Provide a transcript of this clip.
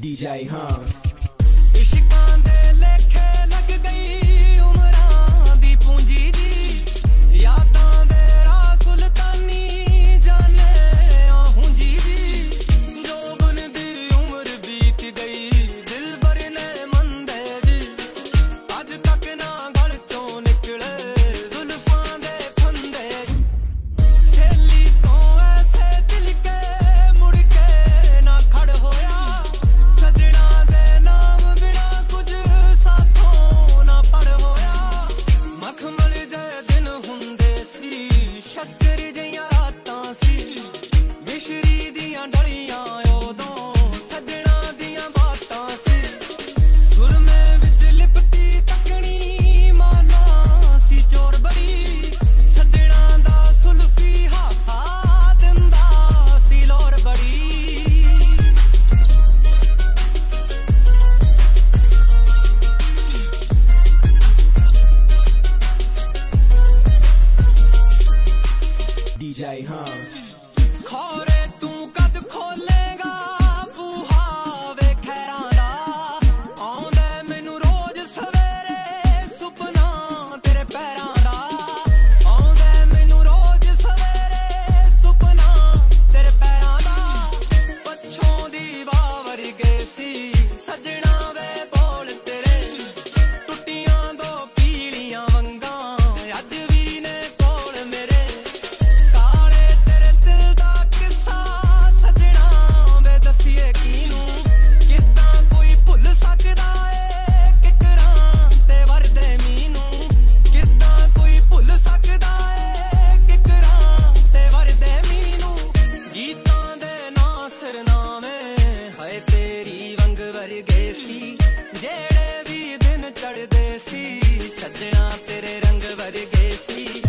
DJ Hum. ਸ਼ੱਕਰ ਜਈਆਂ ਰਾਤਾਂ ਸੀ। ਮਿਸ਼ਰੀ ਦੀਆਂ ਡਲੀਆਂ ਉਦੋਂ ਜਾਏ ਹਾਂ। ਖੋਰੇ ਤੂੰ ਕਦ ਖੋਲੇਗਾ? ਬੂਹਾ ਵੇ ਖੈਰਾਂ ਦਾ ਆਉਂਦਾ ਮੈਨੂੰ ਰੋਜ਼ ਸਵੇਰੇ ਸੁਪਨਾ ਤੇਰੇ ਪੈਰਾਂ ਦਾ। ਆਉਂਦਾ ਮੈਨੂੰ ਰੋਜ਼ ਸਵੇਰੇ ਸੁਪਨਾ ਤੇਰੇ ਪੈਰਾਂ ਦਾ। ਪੱਛੋਂ ਦੀ ਵਾਵਰ ਗਏ ਸੀ, ਸਜਣਾ ਹਾਏ ਤੇਰੀ ਵੰਗ ਵਰਗੇ ਸੀ। ਜਿਹੜੇ ਵੀ ਦਿਨ ਚੜਦੇ ਸੀ, ਸੱਜਣਾ ਤੇਰੇ ਰੰਗ ਵਰਗੇ ਸੀ।